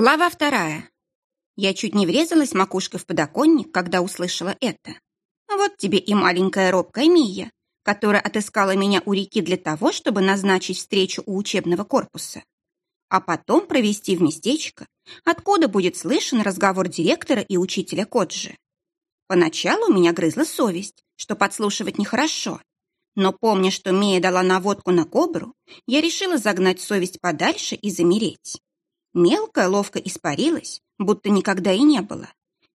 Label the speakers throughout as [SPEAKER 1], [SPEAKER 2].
[SPEAKER 1] Глава вторая. Я чуть не врезалась макушкой в подоконник, когда услышала это. Вот тебе и маленькая робкая Мия, которая отыскала меня у реки для того, чтобы назначить встречу у учебного корпуса. А потом провести в местечко, откуда будет слышен разговор директора и учителя Коджи. Поначалу меня грызла совесть, что подслушивать нехорошо. Но помня, что Мия дала наводку на кобру, я решила загнать совесть подальше и замереть. Мелкая ловко испарилась, будто никогда и не было.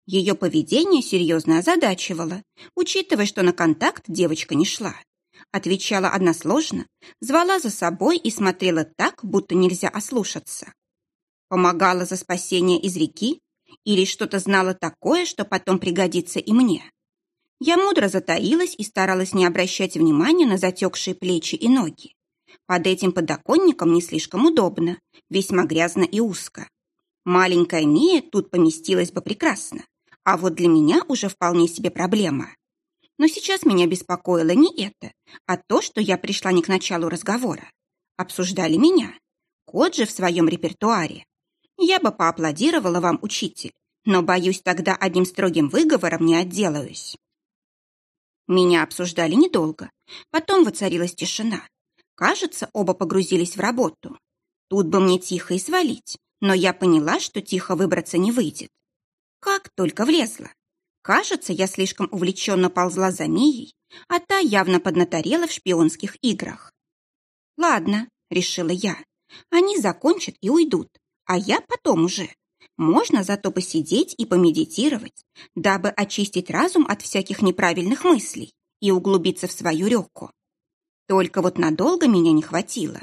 [SPEAKER 1] Ее поведение серьезно озадачивало, учитывая, что на контакт девочка не шла. Отвечала односложно, звала за собой и смотрела так, будто нельзя ослушаться. Помогала за спасение из реки или что-то знала такое, что потом пригодится и мне. Я мудро затаилась и старалась не обращать внимания на затекшие плечи и ноги. Под этим подоконником не слишком удобно, весьма грязно и узко. Маленькая Мия тут поместилась бы прекрасно, а вот для меня уже вполне себе проблема. Но сейчас меня беспокоило не это, а то, что я пришла не к началу разговора. Обсуждали меня. Кот же в своем репертуаре. Я бы поаплодировала вам, учитель, но, боюсь, тогда одним строгим выговором не отделаюсь. Меня обсуждали недолго. Потом воцарилась тишина. Кажется, оба погрузились в работу. Тут бы мне тихо и свалить, но я поняла, что тихо выбраться не выйдет. Как только влезла. Кажется, я слишком увлеченно ползла за Мией, а та явно поднаторела в шпионских играх. «Ладно», — решила я, — «они закончат и уйдут, а я потом уже. Можно зато посидеть и помедитировать, дабы очистить разум от всяких неправильных мыслей и углубиться в свою реку. Только вот надолго меня не хватило.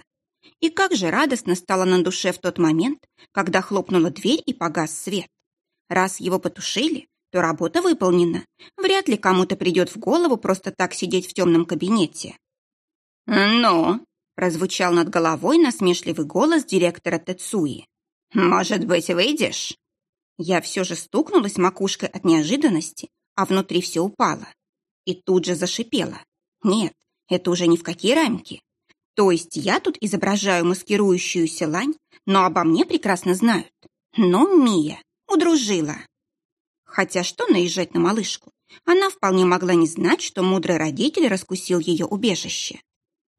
[SPEAKER 1] И как же радостно стало на душе в тот момент, когда хлопнула дверь и погас свет. Раз его потушили, то работа выполнена. Вряд ли кому-то придет в голову просто так сидеть в темном кабинете.
[SPEAKER 2] «Ну?»
[SPEAKER 1] – прозвучал над головой насмешливый голос директора Тецуи.
[SPEAKER 2] «Может быть, выйдешь?»
[SPEAKER 1] Я все же стукнулась макушкой от неожиданности, а внутри все упало. И тут же зашипела. Нет, это уже ни в какие рамки. То есть я тут изображаю маскирующуюся лань, но обо мне прекрасно знают. Но Мия удружила. Хотя что наезжать на малышку? Она вполне могла не знать, что мудрый родитель раскусил ее убежище.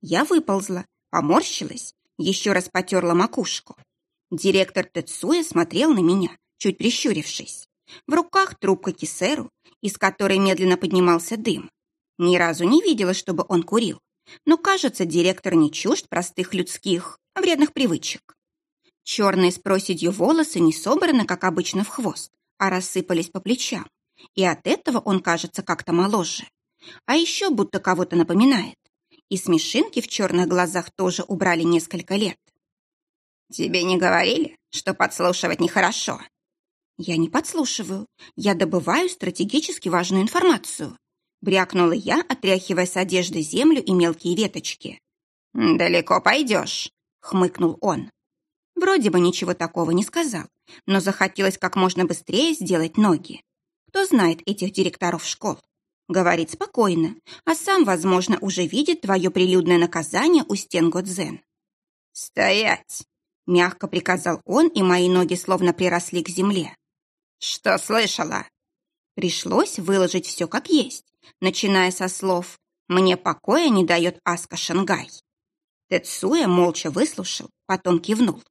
[SPEAKER 1] Я выползла, поморщилась, еще раз потерла макушку. Директор Тецуя смотрел на меня, чуть прищурившись. В руках трубка кисеру, из которой медленно поднимался дым. Ни разу не видела, чтобы он курил. Но, кажется, директор не чужд простых людских, вредных привычек. Черные с проседью волосы не собраны, как обычно, в хвост, а рассыпались по плечам. И от этого он кажется как-то моложе. А еще будто кого-то напоминает. И смешинки в черных глазах тоже убрали несколько лет.
[SPEAKER 2] «Тебе не говорили, что подслушивать нехорошо?»
[SPEAKER 1] «Я не подслушиваю. Я добываю стратегически важную информацию. Брякнула я, отряхивая с одежды землю и мелкие веточки.
[SPEAKER 2] «Далеко пойдешь», — хмыкнул он.
[SPEAKER 1] Вроде бы ничего такого не сказал, но захотелось как можно быстрее сделать ноги. Кто знает этих директоров школ? Говорит спокойно, а сам, возможно, уже видит твое прилюдное наказание у стен Годзен.
[SPEAKER 2] «Стоять!»
[SPEAKER 1] — мягко приказал он, и мои ноги словно приросли к земле.
[SPEAKER 2] «Что слышала?»
[SPEAKER 1] Пришлось выложить все как есть, начиная со слов «Мне покоя не дает Аска Шангай». Тецуя молча выслушал, потом кивнул.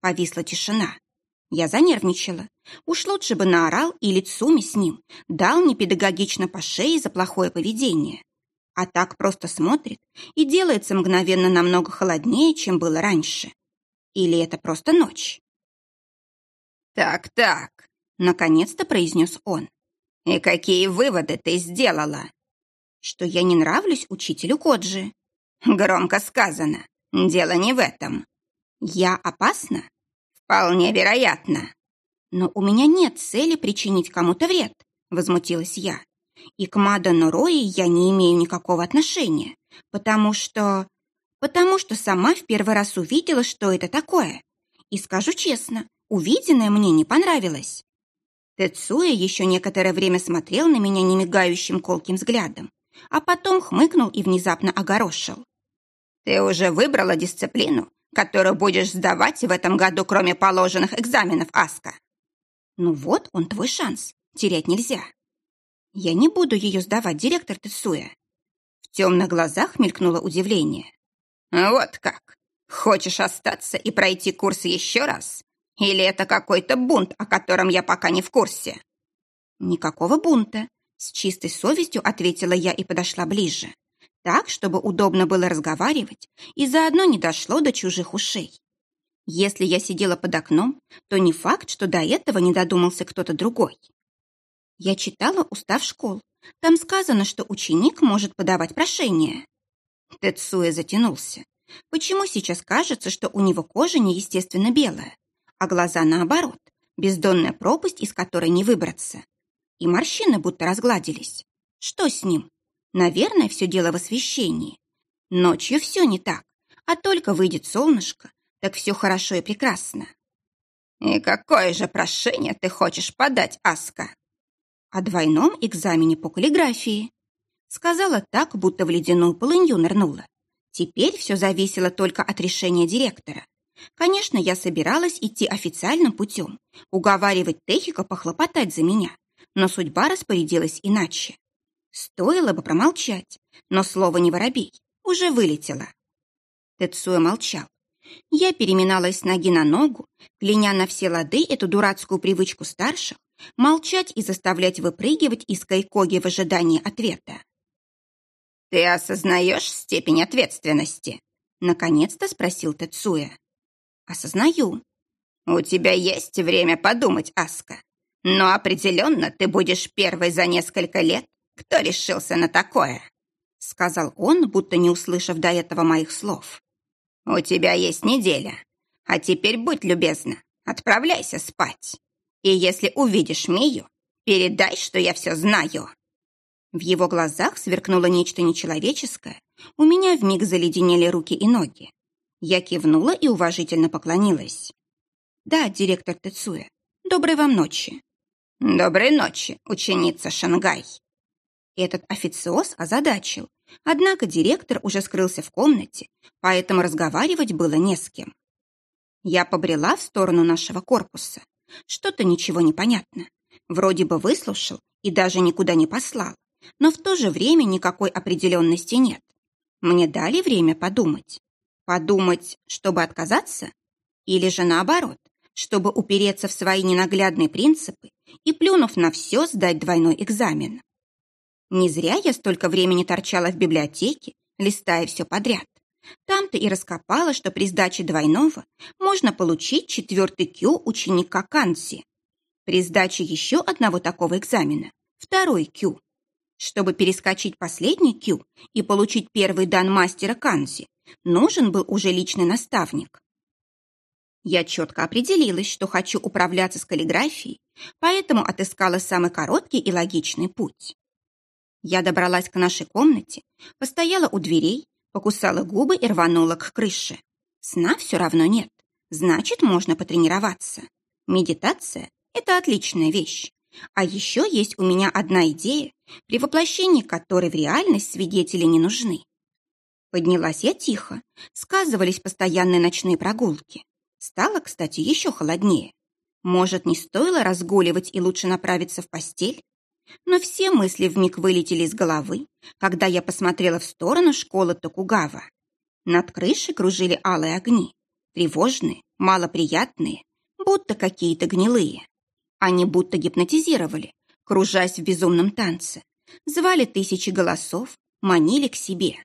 [SPEAKER 1] Повисла тишина. Я занервничала. Уж лучше бы наорал и лицуми с ним, дал непедагогично по шее за плохое поведение. А так просто смотрит и делается мгновенно намного холоднее, чем было раньше. Или это просто ночь?
[SPEAKER 2] «Так-так», — наконец-то произнес он. «И какие выводы ты сделала?»
[SPEAKER 1] «Что я не нравлюсь учителю Коджи».
[SPEAKER 2] «Громко сказано. Дело не в этом».
[SPEAKER 1] «Я опасна?»
[SPEAKER 2] «Вполне вероятно».
[SPEAKER 1] «Но у меня нет цели причинить кому-то вред», — возмутилась я. «И к Мадану Рои я не имею никакого отношения, потому что... потому что сама в первый раз увидела, что это такое. И скажу честно, увиденное мне не понравилось. Тецуя еще некоторое время смотрел на меня немигающим колким взглядом, а потом хмыкнул и внезапно огорошил.
[SPEAKER 2] «Ты уже выбрала дисциплину, которую будешь сдавать в этом году, кроме положенных экзаменов, Аска.
[SPEAKER 1] Ну вот, он твой шанс. Терять нельзя. Я не буду ее сдавать, директор Тесуя. В темных глазах мелькнуло удивление.
[SPEAKER 2] Вот как? Хочешь остаться и пройти курс еще раз? Или это какой-то бунт, о котором я пока не в курсе?
[SPEAKER 1] Никакого бунта. С чистой совестью ответила я и подошла ближе. Так, чтобы удобно было разговаривать и заодно не дошло до чужих ушей. Если я сидела под окном, то не факт, что до этого не додумался кто-то другой. Я читала устав школ. Там сказано, что ученик может подавать прошение. Тецуя затянулся. Почему сейчас кажется, что у него кожа неестественно белая, а глаза наоборот, бездонная пропасть, из которой не выбраться? И морщины будто разгладились. Что с ним? Наверное, все дело в освещении. Ночью все не так, а только выйдет солнышко, так все хорошо и прекрасно.
[SPEAKER 2] «И какое же прошение ты хочешь подать, Аска?»
[SPEAKER 1] «О двойном экзамене по каллиграфии». Сказала так, будто в ледяную полынью нырнула. Теперь все зависело только от решения директора. Конечно, я собиралась идти официальным путем, уговаривать Техика похлопотать за меня, но судьба распорядилась иначе. Стоило бы промолчать, но слово не воробей, уже вылетело. Тецуя молчал. Я переминалась с ноги на ногу, кляня на все лады эту дурацкую привычку старших, молчать и заставлять выпрыгивать из кайкоги в ожидании ответа.
[SPEAKER 2] «Ты осознаешь степень ответственности?» Наконец-то спросил Тецуя.
[SPEAKER 1] «Осознаю».
[SPEAKER 2] «У тебя есть время подумать, Аска. Но определенно ты будешь первой за несколько лет, кто решился на такое»,
[SPEAKER 1] сказал он, будто не услышав до этого моих слов.
[SPEAKER 2] «У тебя есть неделя. А теперь будь любезна, отправляйся спать. И если увидишь Мию, передай, что я все знаю».
[SPEAKER 1] В его глазах сверкнуло нечто нечеловеческое. У меня вмиг заледенели руки и ноги. Я кивнула и уважительно поклонилась. «Да, директор Тецуя, доброй вам ночи».
[SPEAKER 2] «Доброй ночи, ученица Шангай».
[SPEAKER 1] Этот официоз озадачил, однако директор уже скрылся в комнате, поэтому разговаривать было не с кем. Я побрела в сторону нашего корпуса. Что-то ничего не понятно. Вроде бы выслушал и даже никуда не послал но в то же время никакой определенности нет. Мне дали время подумать. Подумать, чтобы отказаться? Или же наоборот, чтобы упереться в свои ненаглядные принципы и, плюнув на все, сдать двойной экзамен? Не зря я столько времени торчала в библиотеке, листая все подряд. Там-то и раскопала, что при сдаче двойного можно получить четвертый Q ученика Канси. При сдаче еще одного такого экзамена – второй Q. Чтобы перескочить последний Q и получить первый дан мастера Канзи, нужен был уже личный наставник. Я четко определилась, что хочу управляться с каллиграфией, поэтому отыскала самый короткий и логичный путь. Я добралась к нашей комнате, постояла у дверей, покусала губы и рванула к крыше. Сна все равно нет, значит, можно потренироваться. Медитация – это отличная вещь. А еще есть у меня одна идея, при воплощении которой в реальность свидетели не нужны. Поднялась я тихо, сказывались постоянные ночные прогулки. Стало, кстати, еще холоднее. Может, не стоило разгуливать и лучше направиться в постель? Но все мысли вмиг вылетели из головы, когда я посмотрела в сторону школы Токугава. Над крышей кружили алые огни, тревожные, малоприятные, будто какие-то гнилые. Они будто гипнотизировали, кружась в безумном танце. Звали тысячи голосов, манили к себе.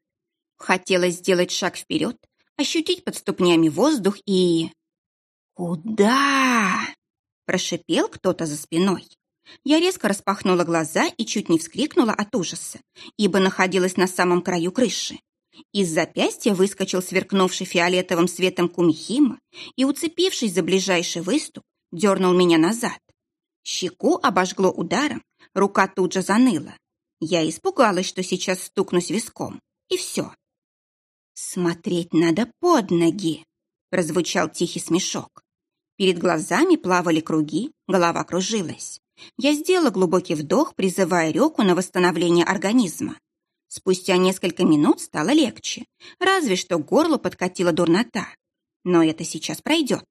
[SPEAKER 1] Хотелось сделать шаг вперед, ощутить под ступнями воздух и... «Куда?» – прошипел кто-то за спиной. Я резко распахнула глаза и чуть не вскрикнула от ужаса, ибо находилась на самом краю крыши. Из запястья выскочил сверкнувший фиолетовым светом кумихима и, уцепившись за ближайший выступ, дернул меня назад. Щеку обожгло ударом, рука тут же заныла. Я испугалась, что сейчас стукнусь виском. И все. «Смотреть надо под ноги», — прозвучал тихий смешок. Перед глазами плавали круги, голова кружилась. Я сделала глубокий вдох, призывая реку на восстановление организма. Спустя несколько минут стало легче, разве что горло подкатила дурнота. Но это сейчас пройдет.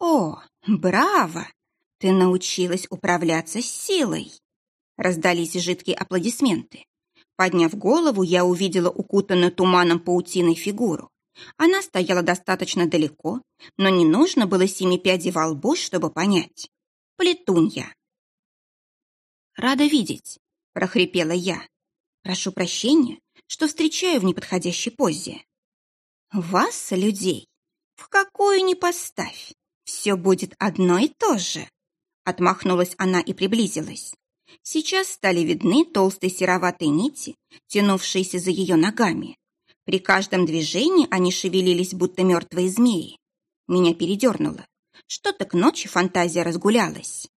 [SPEAKER 1] О, браво! Ты научилась управляться с силой. Раздались жидкие аплодисменты. Подняв голову, я увидела укутанную туманом паутиной фигуру. Она стояла достаточно далеко, но не нужно было семи пядей во лбу, чтобы понять. Плетунья. «Рада видеть», — прохрипела я. «Прошу прощения, что встречаю в неподходящей позе». «Вас, людей, в какую ни поставь, все будет одно и то же», — отмахнулась она и приблизилась. Сейчас стали видны толстые сероватые нити, тянувшиеся за ее ногами. При каждом движении они шевелились, будто мертвые змеи. Меня передернуло. Что-то к ночи фантазия разгулялась.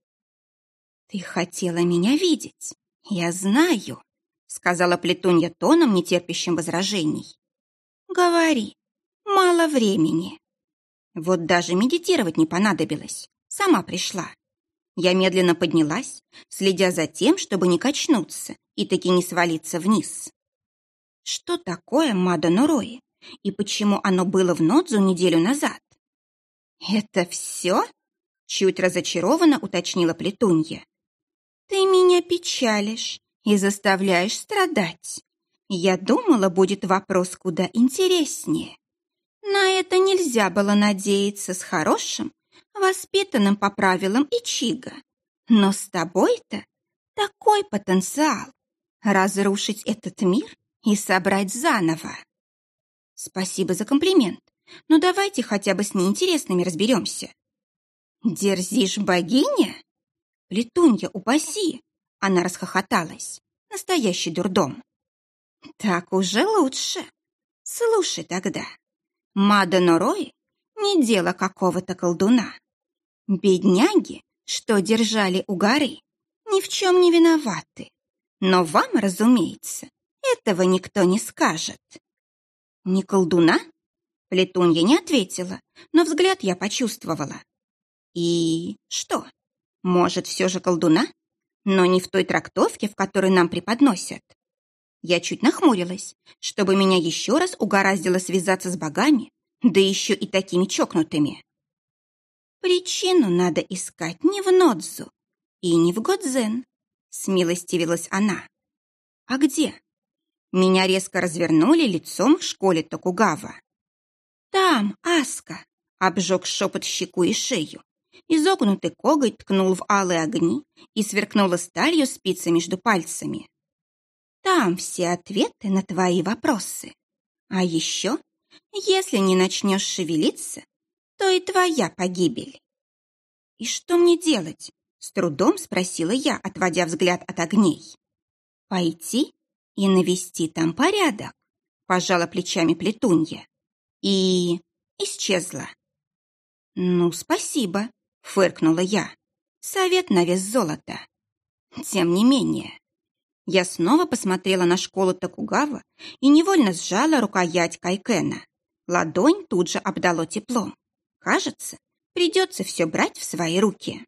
[SPEAKER 1] «Ты хотела меня видеть, я знаю», — сказала Плетунья тоном, нетерпящим возражений. «Говори, мало времени». Вот даже медитировать не понадобилось, сама пришла. Я медленно поднялась, следя за тем, чтобы не качнуться и таки не свалиться вниз. Что такое Мада Нурои? И почему оно было в Нодзу неделю назад? «Это все?» — чуть разочарованно уточнила Плетунья. «Ты меня печалишь и заставляешь страдать. Я думала, будет вопрос куда интереснее. На это нельзя было надеяться с хорошим, воспитанным по правилам Ичига. Но с тобой-то такой потенциал разрушить этот мир и собрать заново. Спасибо за комплимент, но давайте хотя бы с неинтересными разберемся. Дерзишь богиня? Летунья, упаси! Она расхохоталась. Настоящий дурдом. Так уже лучше. Слушай тогда. Мада Норой не дело какого-то колдуна. Бедняги, что держали у горы, ни в чем не виноваты. Но вам, разумеется, этого никто не скажет. Не колдуна? Плетунья не ответила, но взгляд я почувствовала. И что? Может, все же колдуна? Но не в той трактовке, в которой нам преподносят. Я чуть нахмурилась, чтобы меня еще раз угораздило связаться с богами, да еще и такими чокнутыми. Причину надо искать не в Нодзу и не в Годзен, смилостивилась она. А где? Меня резко развернули лицом к школе Токугава. Там, Аска, обжег шепот щеку и шею. Изогнутый коготь ткнул в алые огни и сверкнула сталью спицы между пальцами. Там все ответы на твои вопросы. А еще если не начнешь шевелиться, то и твоя погибель. И что мне делать? С трудом спросила я, отводя взгляд от огней. Пойти и навести там порядок, пожала плечами плетунья. И исчезла. Ну, спасибо, фыркнула я. Совет на вес золота. Тем не менее, я снова посмотрела на школу Токугава и невольно сжала рукоять Кайкена. Ладонь тут же обдало теплом. Кажется, придется все брать в свои руки.